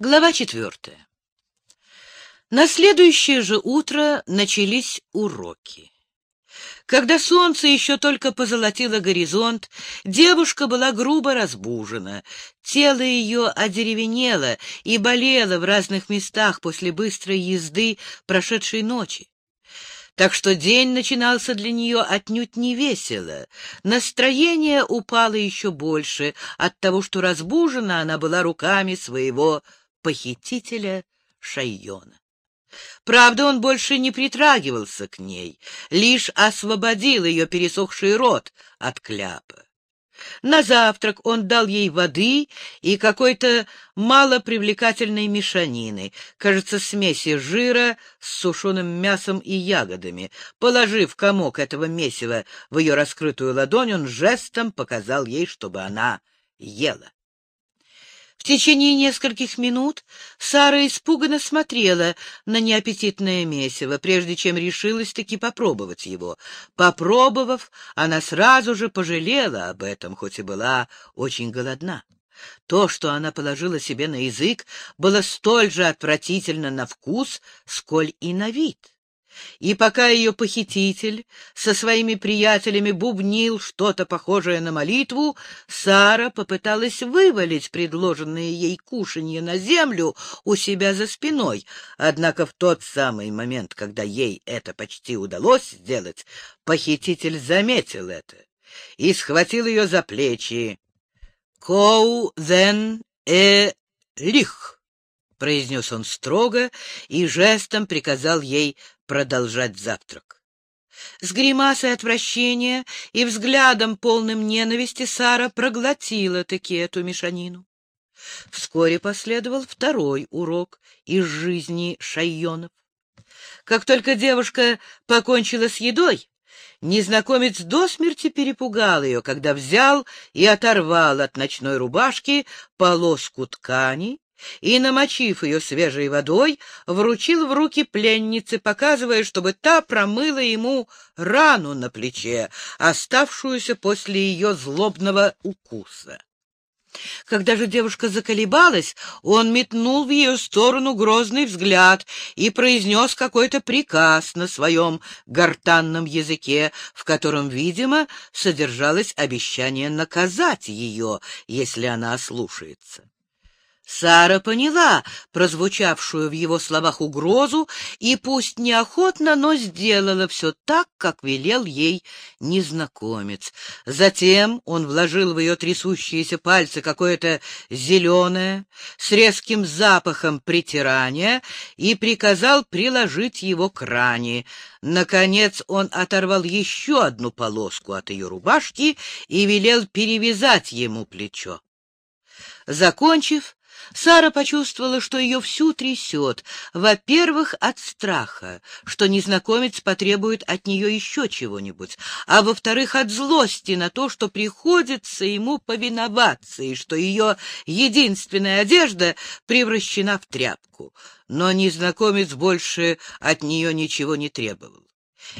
Глава четвертая. На следующее же утро начались уроки. Когда солнце еще только позолотило горизонт, девушка была грубо разбужена. Тело ее одеревенело и болело в разных местах после быстрой езды прошедшей ночи. Так что день начинался для нее отнюдь не весело. Настроение упало еще больше от того, что разбужена она была руками своего похитителя Шайона. Правда, он больше не притрагивался к ней, лишь освободил ее пересохший рот от кляпа. На завтрак он дал ей воды и какой-то малопривлекательной мешанины, кажется, смеси жира с сушеным мясом и ягодами. Положив комок этого месива в ее раскрытую ладонь, он жестом показал ей, чтобы она ела. В течение нескольких минут Сара испуганно смотрела на неаппетитное месиво, прежде чем решилась-таки попробовать его. Попробовав, она сразу же пожалела об этом, хоть и была очень голодна. То, что она положила себе на язык, было столь же отвратительно на вкус, сколь и на вид. И пока ее похититель со своими приятелями бубнил что-то похожее на молитву, Сара попыталась вывалить предложенные ей кушанье на землю у себя за спиной. Однако в тот самый момент, когда ей это почти удалось сделать, похититель заметил это и схватил ее за плечи. «Коу зен э лих», — произнес он строго и жестом приказал ей продолжать завтрак. С гримасой отвращения и взглядом полным ненависти Сара проглотила таки эту мешанину. Вскоре последовал второй урок из жизни шайонов. Как только девушка покончила с едой, незнакомец до смерти перепугал ее, когда взял и оторвал от ночной рубашки полоску ткани и, намочив ее свежей водой, вручил в руки пленнице, показывая, чтобы та промыла ему рану на плече, оставшуюся после ее злобного укуса. Когда же девушка заколебалась, он метнул в ее сторону грозный взгляд и произнес какой-то приказ на своем гортанном языке, в котором, видимо, содержалось обещание наказать ее, если она ослушается. Сара поняла прозвучавшую в его словах угрозу и пусть неохотно, но сделала все так, как велел ей незнакомец. Затем он вложил в ее трясущиеся пальцы какое-то зеленое с резким запахом притирания и приказал приложить его к ране. Наконец он оторвал еще одну полоску от ее рубашки и велел перевязать ему плечо. Закончив, Сара почувствовала, что ее всю трясет. Во-первых, от страха, что незнакомец потребует от нее еще чего-нибудь, а во-вторых, от злости на то, что приходится ему повиноваться, и что ее единственная одежда превращена в тряпку. Но незнакомец больше от нее ничего не требовал.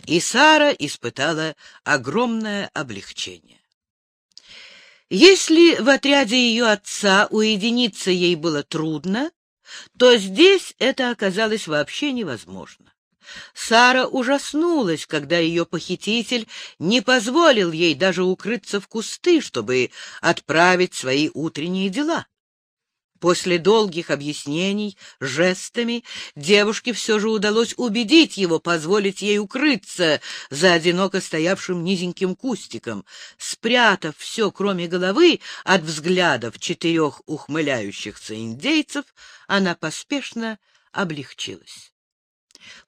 И Сара испытала огромное облегчение. Если в отряде ее отца уединиться ей было трудно, то здесь это оказалось вообще невозможно. Сара ужаснулась, когда ее похититель не позволил ей даже укрыться в кусты, чтобы отправить свои утренние дела. После долгих объяснений жестами девушке все же удалось убедить его позволить ей укрыться за одиноко стоявшим низеньким кустиком. Спрятав все, кроме головы, от взглядов четырех ухмыляющихся индейцев, она поспешно облегчилась.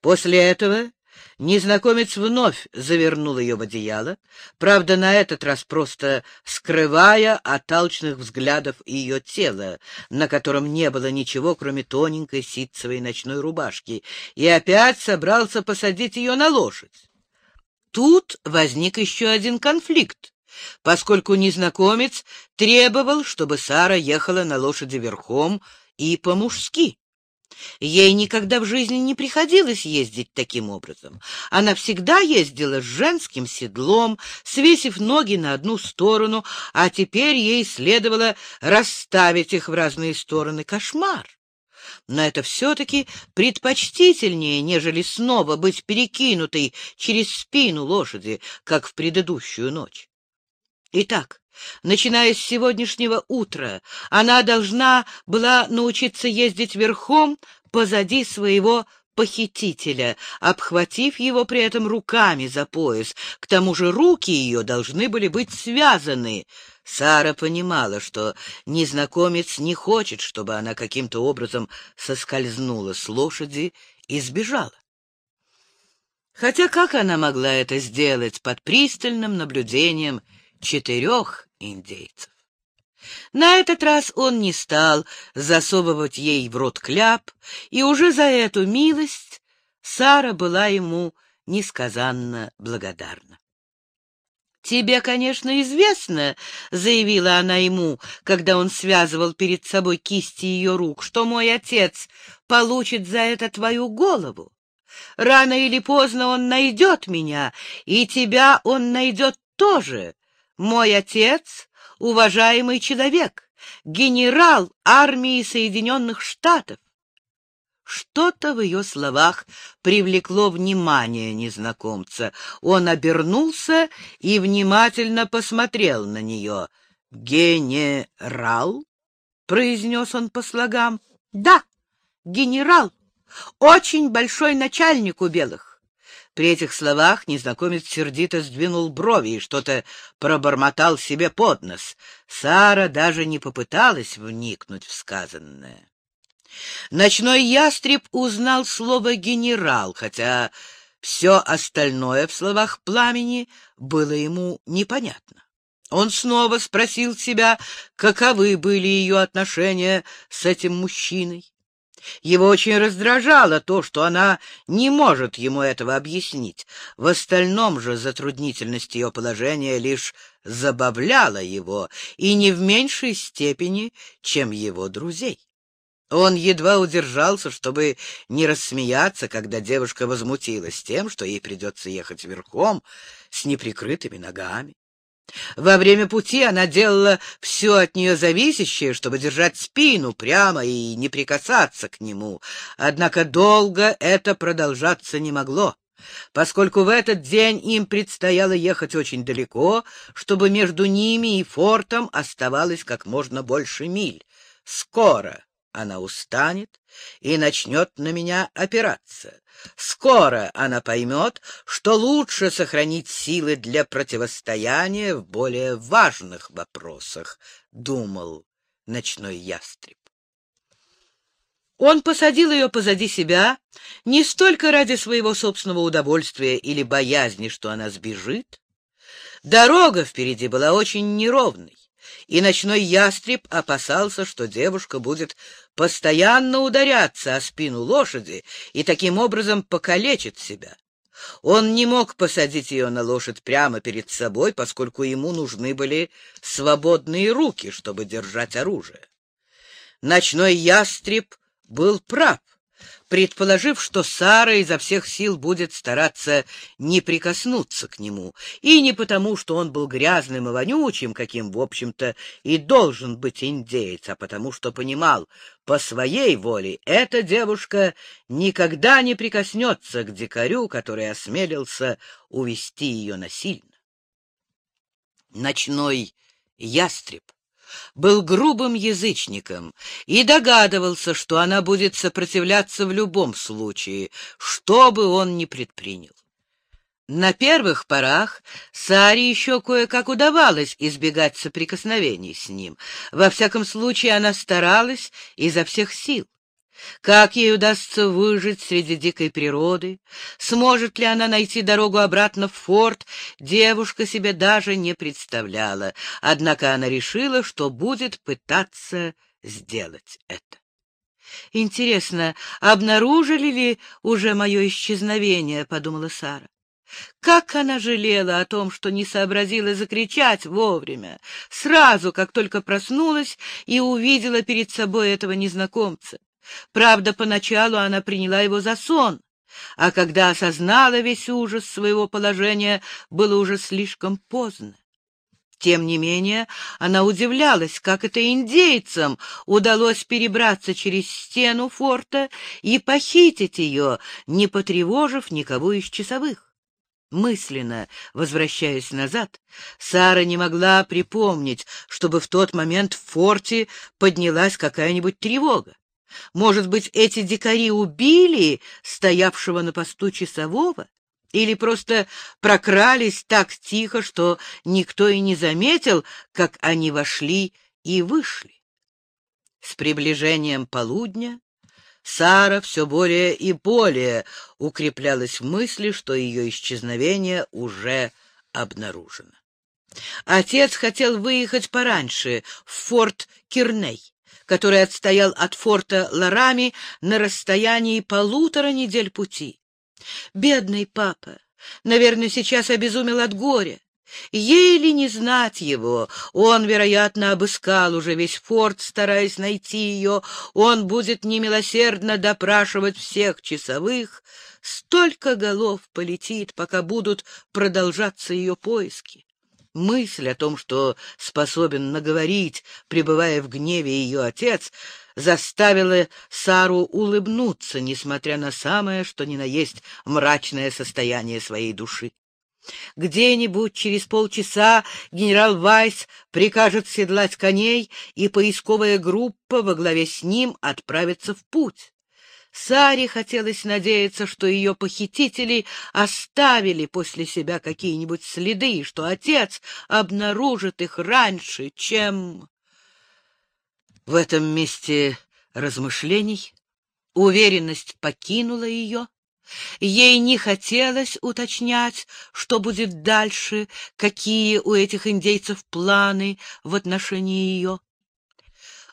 После этого Незнакомец вновь завернул ее в одеяло, правда, на этот раз просто скрывая от алчных взглядов ее тела, на котором не было ничего, кроме тоненькой ситцевой ночной рубашки, и опять собрался посадить ее на лошадь. Тут возник еще один конфликт, поскольку незнакомец требовал, чтобы Сара ехала на лошади верхом и по-мужски. Ей никогда в жизни не приходилось ездить таким образом. Она всегда ездила с женским седлом, свесив ноги на одну сторону, а теперь ей следовало расставить их в разные стороны. Кошмар! но это все-таки предпочтительнее, нежели снова быть перекинутой через спину лошади, как в предыдущую ночь. Итак, начиная с сегодняшнего утра, она должна была научиться ездить верхом позади своего похитителя, обхватив его при этом руками за пояс. К тому же руки ее должны были быть связаны. Сара понимала, что незнакомец не хочет, чтобы она каким-то образом соскользнула с лошади и сбежала. Хотя как она могла это сделать под пристальным наблюдением четырех индейцев? На этот раз он не стал засовывать ей в рот кляп, и уже за эту милость Сара была ему несказанно благодарна. «Тебе, конечно, известно, — заявила она ему, когда он связывал перед собой кисти ее рук, — что мой отец получит за это твою голову. Рано или поздно он найдет меня, и тебя он найдет тоже. Мой отец уважаемый человек, генерал армии Соединенных Штатов. Что-то в ее словах привлекло внимание незнакомца. Он обернулся и внимательно посмотрел на нее. «Генерал?» — произнес он по слогам. «Да, генерал, очень большой начальник у белых. При этих словах незнакомец сердито сдвинул брови и что-то пробормотал себе под нос. Сара даже не попыталась вникнуть в сказанное. Ночной ястреб узнал слово «генерал», хотя все остальное в словах пламени было ему непонятно. Он снова спросил себя, каковы были ее отношения с этим мужчиной. Его очень раздражало то, что она не может ему этого объяснить. В остальном же затруднительность ее положения лишь забавляла его, и не в меньшей степени, чем его друзей. Он едва удержался, чтобы не рассмеяться, когда девушка возмутилась тем, что ей придется ехать верхом с неприкрытыми ногами. Во время пути она делала все от нее зависящее, чтобы держать спину прямо и не прикасаться к нему. Однако долго это продолжаться не могло, поскольку в этот день им предстояло ехать очень далеко, чтобы между ними и фортом оставалось как можно больше миль. Скоро она устанет и начнет на меня опираться. Скоро она поймет, что лучше сохранить силы для противостояния в более важных вопросах, — думал ночной ястреб. Он посадил ее позади себя не столько ради своего собственного удовольствия или боязни, что она сбежит. Дорога впереди была очень неровной и ночной ястреб опасался, что девушка будет постоянно ударяться о спину лошади и таким образом покалечит себя. Он не мог посадить ее на лошадь прямо перед собой, поскольку ему нужны были свободные руки, чтобы держать оружие. Ночной ястреб был прав предположив, что Сара изо всех сил будет стараться не прикоснуться к нему, и не потому, что он был грязным и вонючим, каким, в общем-то, и должен быть индеец, а потому, что понимал, по своей воле эта девушка никогда не прикоснется к дикарю, который осмелился увести ее насильно. Ночной ястреб был грубым язычником и догадывался, что она будет сопротивляться в любом случае, что бы он ни предпринял. На первых порах Саре еще кое-как удавалось избегать соприкосновений с ним. Во всяком случае, она старалась изо всех сил. Как ей удастся выжить среди дикой природы? Сможет ли она найти дорогу обратно в форт? Девушка себе даже не представляла. Однако она решила, что будет пытаться сделать это. «Интересно, обнаружили ли уже мое исчезновение?» — подумала Сара. Как она жалела о том, что не сообразила закричать вовремя, сразу, как только проснулась и увидела перед собой этого незнакомца. Правда, поначалу она приняла его за сон, а когда осознала весь ужас своего положения, было уже слишком поздно. Тем не менее, она удивлялась, как это индейцам удалось перебраться через стену форта и похитить ее, не потревожив никого из часовых. Мысленно возвращаясь назад, Сара не могла припомнить, чтобы в тот момент в форте поднялась какая-нибудь тревога. Может быть, эти дикари убили стоявшего на посту часового? Или просто прокрались так тихо, что никто и не заметил, как они вошли и вышли? С приближением полудня Сара все более и более укреплялась в мысли, что ее исчезновение уже обнаружено. Отец хотел выехать пораньше, в форт Кирней который отстоял от форта Ларами на расстоянии полутора недель пути. Бедный папа, наверное, сейчас обезумел от горя. Еле не знать его, он, вероятно, обыскал уже весь форт, стараясь найти ее, он будет немилосердно допрашивать всех часовых, столько голов полетит, пока будут продолжаться ее поиски. Мысль о том, что способен наговорить, пребывая в гневе ее отец, заставила Сару улыбнуться, несмотря на самое, что ни на есть, мрачное состояние своей души. Где-нибудь через полчаса генерал Вайс прикажет седлать коней, и поисковая группа во главе с ним отправится в путь. Саре хотелось надеяться, что ее похитители оставили после себя какие-нибудь следы, и что отец обнаружит их раньше, чем... В этом месте размышлений уверенность покинула ее. Ей не хотелось уточнять, что будет дальше, какие у этих индейцев планы в отношении ее.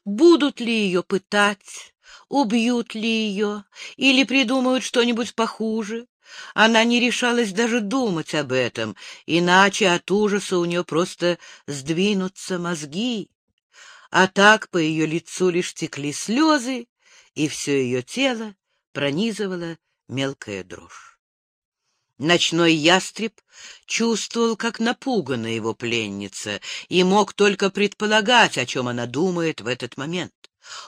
Будут ли ее пытать, убьют ли ее или придумают что-нибудь похуже. Она не решалась даже думать об этом, иначе от ужаса у нее просто сдвинутся мозги. А так по ее лицу лишь текли слезы, и все ее тело пронизывала мелкая дрожь. Ночной ястреб чувствовал, как напугана его пленница, и мог только предполагать, о чем она думает в этот момент.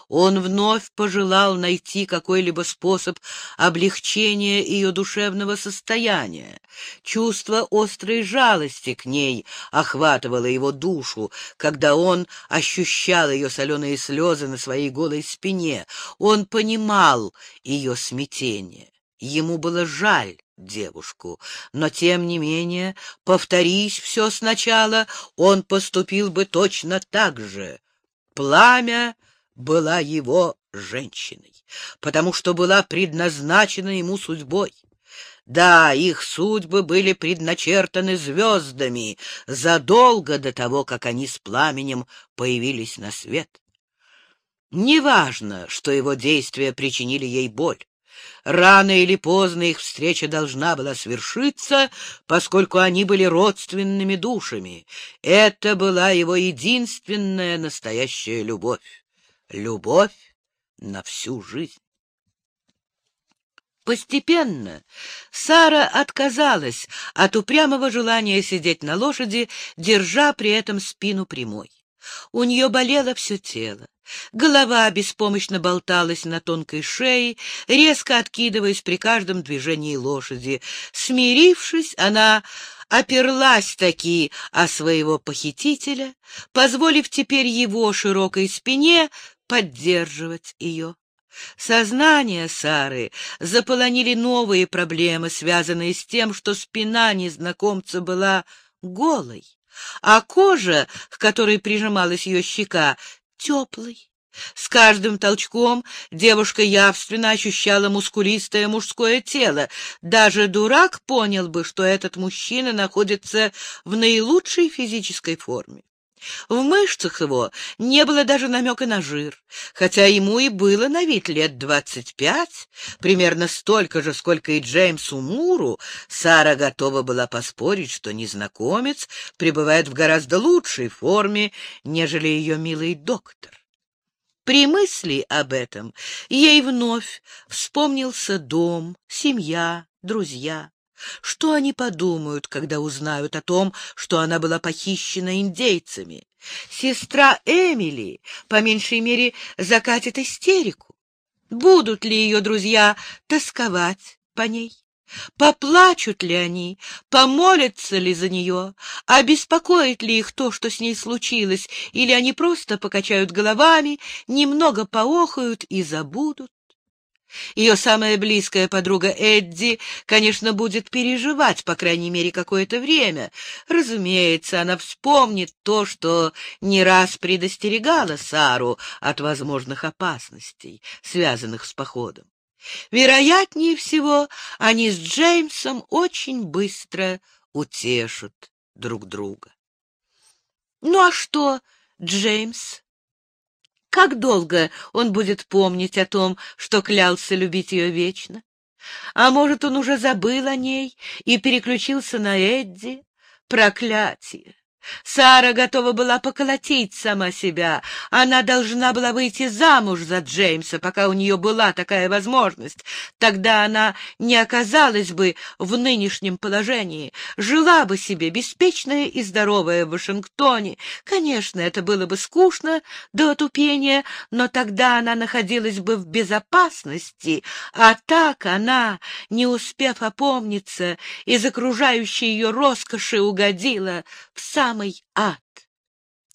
Он вновь пожелал найти какой-либо способ облегчения ее душевного состояния. Чувство острой жалости к ней охватывало его душу, когда он ощущал ее соленые слезы на своей голой спине. Он понимал ее смятение. Ему было жаль девушку, но, тем не менее, повторись все сначала, он поступил бы точно так же. Пламя была его женщиной, потому что была предназначена ему судьбой. Да, их судьбы были предначертаны звездами задолго до того, как они с пламенем появились на свет. Неважно, что его действия причинили ей боль. Рано или поздно их встреча должна была свершиться, поскольку они были родственными душами. Это была его единственная настоящая любовь любовь на всю жизнь. Постепенно Сара отказалась от упрямого желания сидеть на лошади, держа при этом спину прямой. У нее болело все тело. Голова беспомощно болталась на тонкой шее, резко откидываясь при каждом движении лошади. Смирившись, она оперлась таки о своего похитителя, позволив теперь его широкой спине поддерживать ее. Сознание Сары заполонили новые проблемы, связанные с тем, что спина незнакомца была голой, а кожа, к которой прижималась ее щека, теплой. С каждым толчком девушка явственно ощущала мускулистое мужское тело. Даже дурак понял бы, что этот мужчина находится в наилучшей физической форме. В мышцах его не было даже намека на жир, хотя ему и было на вид лет двадцать пять, примерно столько же, сколько и Джеймсу Муру, Сара готова была поспорить, что незнакомец пребывает в гораздо лучшей форме, нежели ее милый доктор. При мысли об этом ей вновь вспомнился дом, семья, друзья. Что они подумают, когда узнают о том, что она была похищена индейцами? Сестра Эмили, по меньшей мере, закатит истерику. Будут ли ее друзья тосковать по ней? Поплачут ли они, помолятся ли за нее, обеспокоит ли их то, что с ней случилось, или они просто покачают головами, немного поохают и забудут? Ее самая близкая подруга Эдди, конечно, будет переживать, по крайней мере, какое-то время. Разумеется, она вспомнит то, что не раз предостерегала Сару от возможных опасностей, связанных с походом. Вероятнее всего, они с Джеймсом очень быстро утешат друг друга. Ну а что, Джеймс? Как долго он будет помнить о том, что клялся любить ее вечно? А может, он уже забыл о ней и переключился на Эдди? Проклятие! Сара готова была поколотить сама себя. Она должна была выйти замуж за Джеймса, пока у нее была такая возможность. Тогда она не оказалась бы в нынешнем положении, жила бы себе беспечная и здоровая в Вашингтоне. Конечно, это было бы скучно до отупения, но тогда она находилась бы в безопасности, а так она, не успев опомниться, из окружающей ее роскоши угодила в сам самый ад.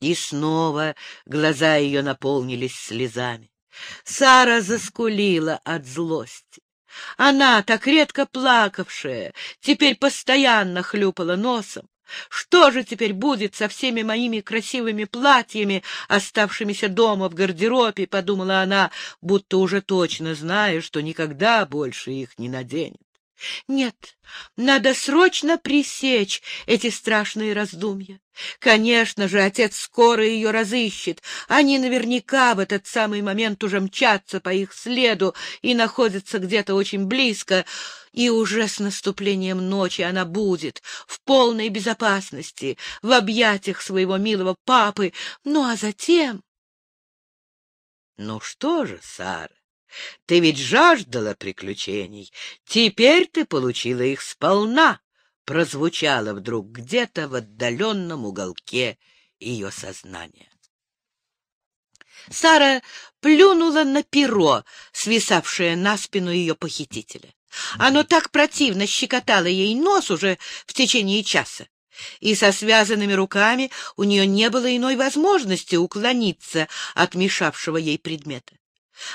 И снова глаза ее наполнились слезами. Сара заскулила от злости. Она, так редко плакавшая, теперь постоянно хлюпала носом. Что же теперь будет со всеми моими красивыми платьями, оставшимися дома в гардеробе, — подумала она, будто уже точно зная, что никогда больше их не наденет. Нет, надо срочно пресечь эти страшные раздумья. Конечно же, отец скоро ее разыщет. Они наверняка в этот самый момент уже мчатся по их следу и находятся где-то очень близко, и уже с наступлением ночи она будет в полной безопасности, в объятиях своего милого папы. Ну, а затем... Ну что же, Сара, ты ведь жаждала приключений. Теперь ты получила их сполна, — прозвучало вдруг где-то в отдаленном уголке ее сознания. Сара плюнула на перо, свисавшее на спину ее похитителя. Оно так противно щекотало ей нос уже в течение часа, и со связанными руками у нее не было иной возможности уклониться от мешавшего ей предмета.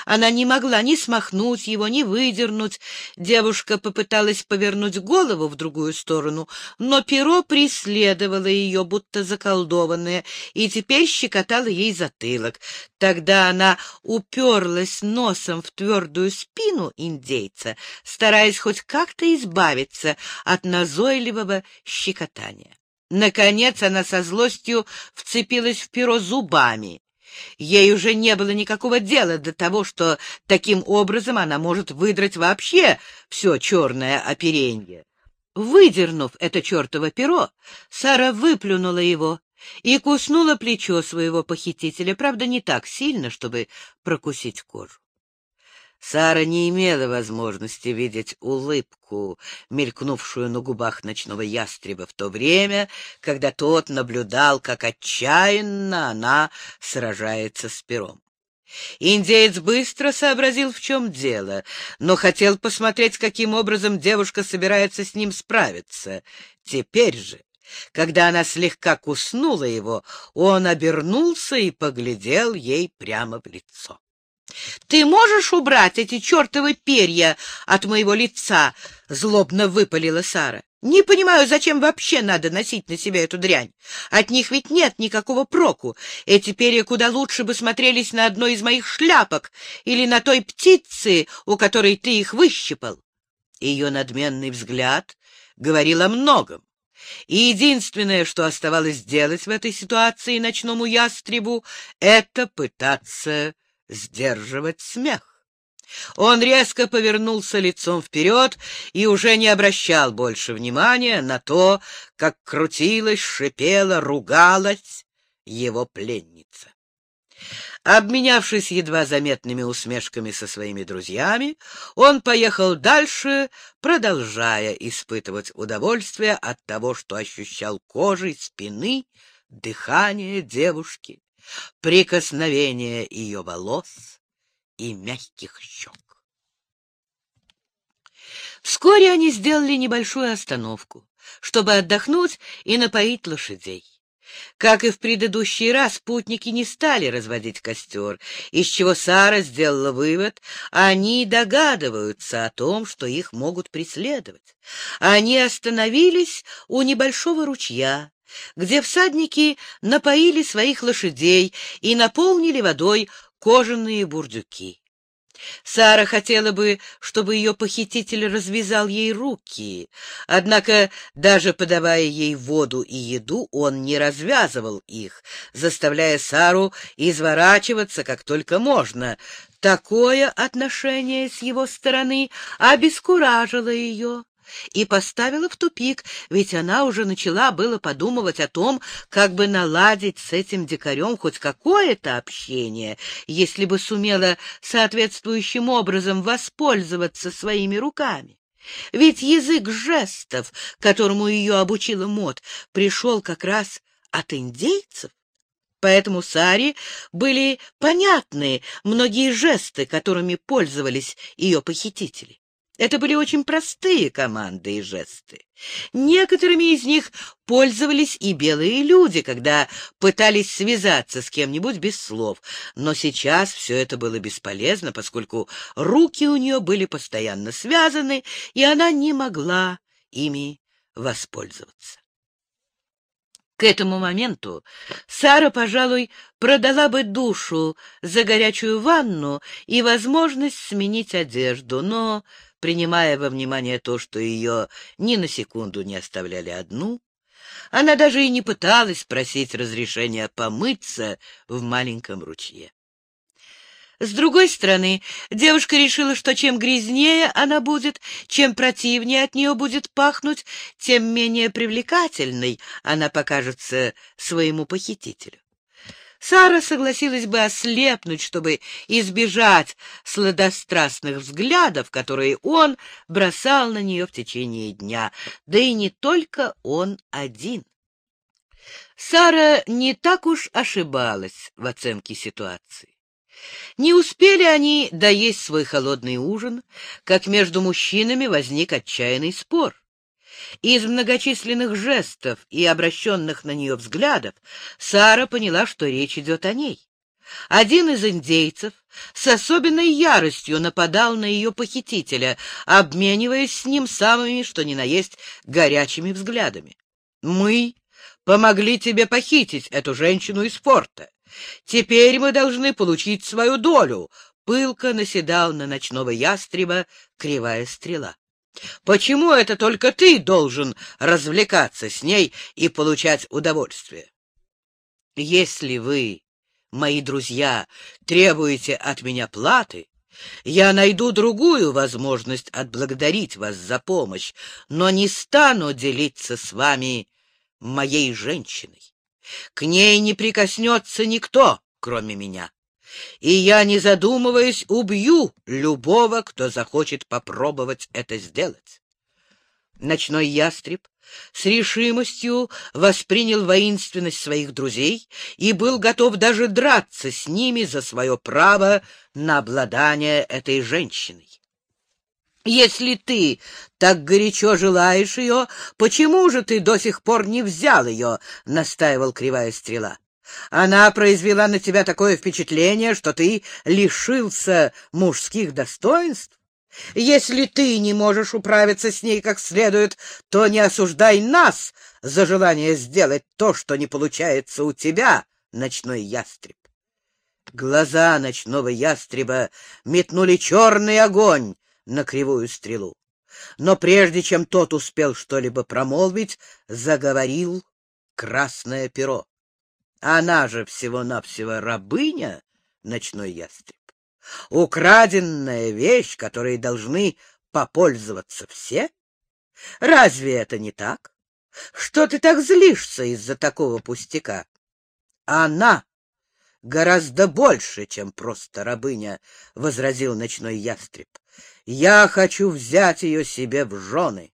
Она не могла ни смахнуть его, ни выдернуть. Девушка попыталась повернуть голову в другую сторону, но перо преследовало ее, будто заколдованное, и теперь щекотало ей затылок. Тогда она уперлась носом в твердую спину индейца, стараясь хоть как-то избавиться от назойливого щекотания. Наконец она со злостью вцепилась в перо зубами. Ей уже не было никакого дела до того, что таким образом она может выдрать вообще все черное оперенье. Выдернув это чертово перо, Сара выплюнула его и куснула плечо своего похитителя, правда, не так сильно, чтобы прокусить кожу. Сара не имела возможности видеть улыбку, мелькнувшую на губах ночного ястреба в то время, когда тот наблюдал, как отчаянно она сражается с пером. Индеец быстро сообразил, в чем дело, но хотел посмотреть, каким образом девушка собирается с ним справиться. Теперь же, когда она слегка куснула его, он обернулся и поглядел ей прямо в лицо. «Ты можешь убрать эти чертовы перья от моего лица?» — злобно выпалила Сара. «Не понимаю, зачем вообще надо носить на себе эту дрянь. От них ведь нет никакого проку. Эти перья куда лучше бы смотрелись на одной из моих шляпок или на той птице, у которой ты их выщипал». Ее надменный взгляд говорил о многом. И единственное, что оставалось сделать в этой ситуации ночному ястребу, это пытаться сдерживать смех. Он резко повернулся лицом вперед и уже не обращал больше внимания на то, как крутилась, шипела, ругалась его пленница. Обменявшись едва заметными усмешками со своими друзьями, он поехал дальше, продолжая испытывать удовольствие от того, что ощущал кожей спины дыхание девушки, прикосновение ее волос и мягких щек. Вскоре они сделали небольшую остановку, чтобы отдохнуть и напоить лошадей. Как и в предыдущий раз, путники не стали разводить костер, из чего Сара сделала вывод, они догадываются о том, что их могут преследовать. Они остановились у небольшого ручья, где всадники напоили своих лошадей и наполнили водой кожаные бурдюки. Сара хотела бы, чтобы ее похититель развязал ей руки, однако, даже подавая ей воду и еду, он не развязывал их, заставляя Сару изворачиваться как только можно. Такое отношение с его стороны обескуражило ее и поставила в тупик, ведь она уже начала было подумывать о том, как бы наладить с этим дикарем хоть какое-то общение, если бы сумела соответствующим образом воспользоваться своими руками. Ведь язык жестов, которому ее обучила Мот, пришел как раз от индейцев. Поэтому Саре были понятны многие жесты, которыми пользовались ее похитители. Это были очень простые команды и жесты. Некоторыми из них пользовались и белые люди, когда пытались связаться с кем-нибудь без слов. Но сейчас все это было бесполезно, поскольку руки у нее были постоянно связаны, и она не могла ими воспользоваться. К этому моменту Сара, пожалуй, продала бы душу за горячую ванну и возможность сменить одежду, но принимая во внимание то, что ее ни на секунду не оставляли одну, она даже и не пыталась просить разрешения помыться в маленьком ручье. С другой стороны, девушка решила, что чем грязнее она будет, чем противнее от нее будет пахнуть, тем менее привлекательной она покажется своему похитителю. Сара согласилась бы ослепнуть, чтобы избежать сладострастных взглядов, которые он бросал на нее в течение дня, да и не только он один. Сара не так уж ошибалась в оценке ситуации. Не успели они доесть свой холодный ужин, как между мужчинами возник отчаянный спор. Из многочисленных жестов и обращенных на нее взглядов Сара поняла, что речь идет о ней. Один из индейцев с особенной яростью нападал на ее похитителя, обмениваясь с ним самыми, что ни на есть, горячими взглядами. «Мы помогли тебе похитить эту женщину из порта. Теперь мы должны получить свою долю», — пылко наседал на ночного ястреба кривая стрела. Почему это только ты должен развлекаться с ней и получать удовольствие? Если вы, мои друзья, требуете от меня платы, я найду другую возможность отблагодарить вас за помощь, но не стану делиться с вами моей женщиной. К ней не прикоснется никто, кроме меня и я, не задумываясь, убью любого, кто захочет попробовать это сделать. Ночной ястреб с решимостью воспринял воинственность своих друзей и был готов даже драться с ними за свое право на обладание этой женщиной. Если ты так горячо желаешь ее, почему же ты до сих пор не взял ее? — настаивал кривая стрела. Она произвела на тебя такое впечатление, что ты лишился мужских достоинств. Если ты не можешь управиться с ней как следует, то не осуждай нас за желание сделать то, что не получается у тебя, ночной ястреб. Глаза ночного ястреба метнули черный огонь на кривую стрелу. Но прежде чем тот успел что-либо промолвить, заговорил красное перо. Она же всего-навсего рабыня, ночной ястреб. Украденная вещь, которой должны попользоваться все? Разве это не так? Что ты так злишься из-за такого пустяка? Она гораздо больше, чем просто рабыня, — возразил ночной ястреб. — Я хочу взять ее себе в жены.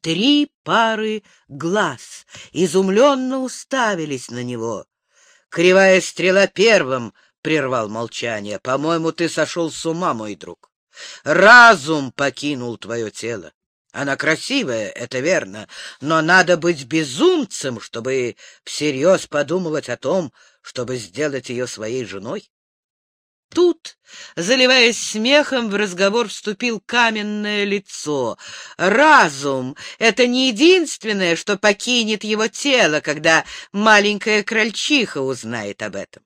Три пары глаз изумленно уставились на него. Кривая стрела первым прервал молчание. — По-моему, ты сошел с ума, мой друг. Разум покинул твое тело. Она красивая, это верно, но надо быть безумцем, чтобы всерьез подумывать о том, чтобы сделать ее своей женой. Тут, заливаясь смехом, в разговор вступил каменное лицо. Разум — это не единственное, что покинет его тело, когда маленькая крольчиха узнает об этом.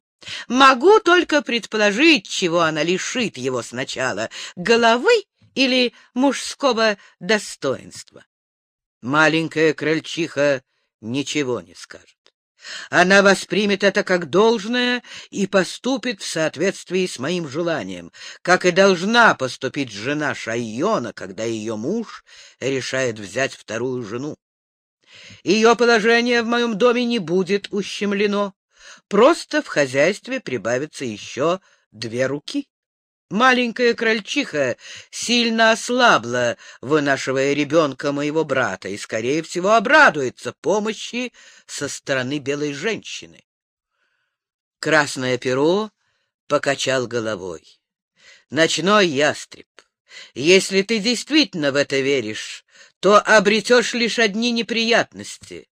Могу только предположить, чего она лишит его сначала — головы или мужского достоинства. Маленькая крольчиха ничего не скажет. Она воспримет это как должное и поступит в соответствии с моим желанием, как и должна поступить жена Шайона, когда ее муж решает взять вторую жену. Ее положение в моем доме не будет ущемлено, просто в хозяйстве прибавится еще две руки. Маленькая крольчиха сильно ослабла, вынашивая ребенка моего брата, и, скорее всего, обрадуется помощи со стороны белой женщины. Красное перо покачал головой. Ночной ястреб, если ты действительно в это веришь, то обретешь лишь одни неприятности.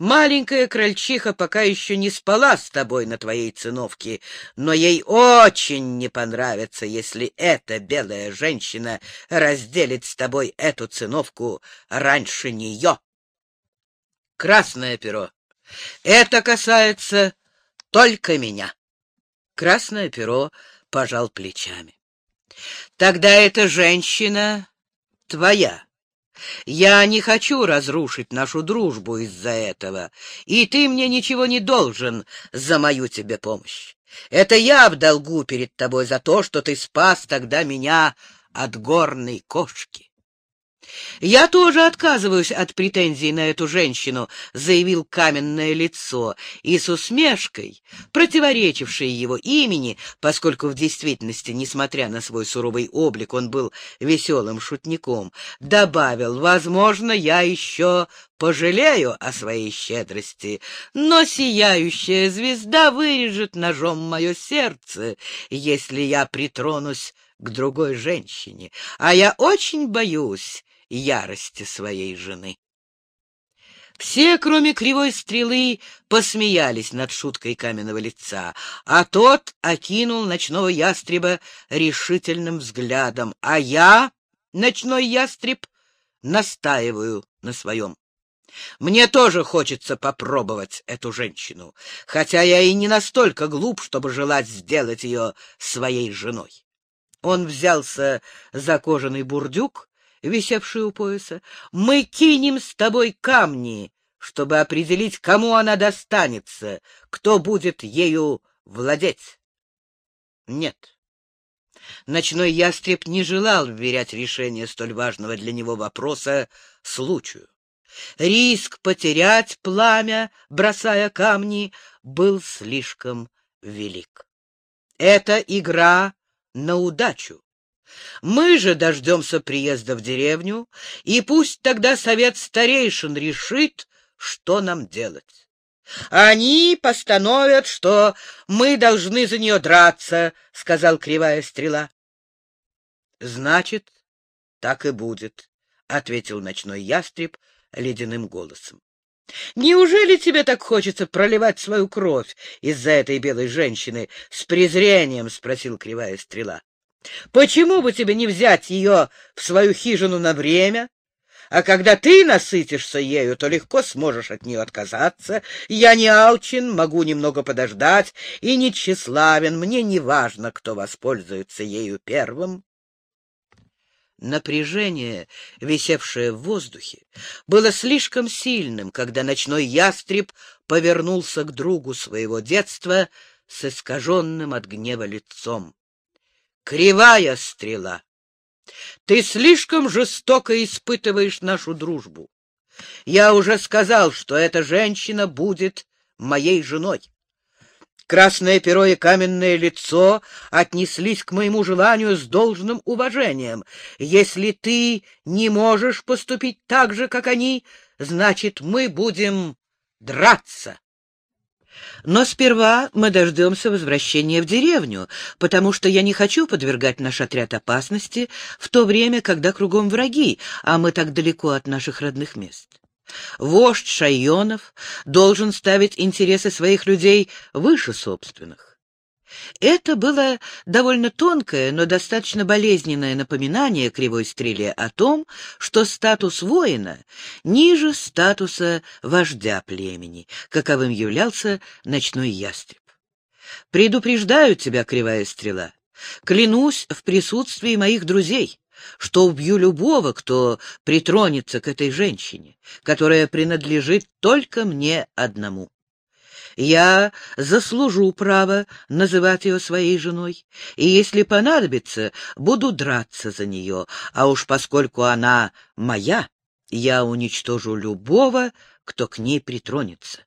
Маленькая крольчиха пока еще не спала с тобой на твоей циновке, но ей очень не понравится, если эта белая женщина разделит с тобой эту циновку раньше нее. Красное перо. Это касается только меня. Красное перо пожал плечами. Тогда эта женщина твоя. Я не хочу разрушить нашу дружбу из-за этого, и ты мне ничего не должен за мою тебе помощь. Это я в долгу перед тобой за то, что ты спас тогда меня от горной кошки. «Я тоже отказываюсь от претензий на эту женщину», — заявил каменное лицо, и с усмешкой, противоречившей его имени, поскольку в действительности, несмотря на свой суровый облик, он был веселым шутником, добавил, «Возможно, я еще пожалею о своей щедрости, но сияющая звезда вырежет ножом мое сердце, если я притронусь к другой женщине, а я очень боюсь ярости своей жены. Все, кроме кривой стрелы, посмеялись над шуткой каменного лица, а тот окинул ночного ястреба решительным взглядом, а я, ночной ястреб, настаиваю на своем. Мне тоже хочется попробовать эту женщину, хотя я и не настолько глуп, чтобы желать сделать ее своей женой. Он взялся за кожаный бурдюк, висевший у пояса. «Мы кинем с тобой камни, чтобы определить, кому она достанется, кто будет ею владеть». «Нет». Ночной ястреб не желал вверять решение столь важного для него вопроса случаю. Риск потерять пламя, бросая камни, был слишком велик. Это игра на удачу. Мы же дождемся приезда в деревню, и пусть тогда совет старейшин решит, что нам делать. Они постановят, что мы должны за нее драться, — сказал кривая стрела. — Значит, так и будет, — ответил ночной ястреб ледяным голосом. — Неужели тебе так хочется проливать свою кровь из-за этой белой женщины? — с презрением спросил кривая стрела. Почему бы тебе не взять ее в свою хижину на время? А когда ты насытишься ею, то легко сможешь от нее отказаться. Я не алчен, могу немного подождать, и не тщеславен, мне не важно, кто воспользуется ею первым. Напряжение, висевшее в воздухе, было слишком сильным, когда ночной ястреб повернулся к другу своего детства с искаженным от гнева лицом. Кривая стрела. Ты слишком жестоко испытываешь нашу дружбу. Я уже сказал, что эта женщина будет моей женой. Красное перо и каменное лицо отнеслись к моему желанию с должным уважением. Если ты не можешь поступить так же, как они, значит, мы будем драться. Но сперва мы дождемся возвращения в деревню, потому что я не хочу подвергать наш отряд опасности в то время, когда кругом враги, а мы так далеко от наших родных мест. Вождь Шайонов должен ставить интересы своих людей выше собственных. Это было довольно тонкое, но достаточно болезненное напоминание кривой стреле о том, что статус воина ниже статуса вождя племени, каковым являлся ночной ястреб. «Предупреждаю тебя, кривая стрела, клянусь в присутствии моих друзей, что убью любого, кто притронется к этой женщине, которая принадлежит только мне одному. Я заслужу право называть ее своей женой, и, если понадобится, буду драться за нее, а уж поскольку она моя, я уничтожу любого, кто к ней притронется.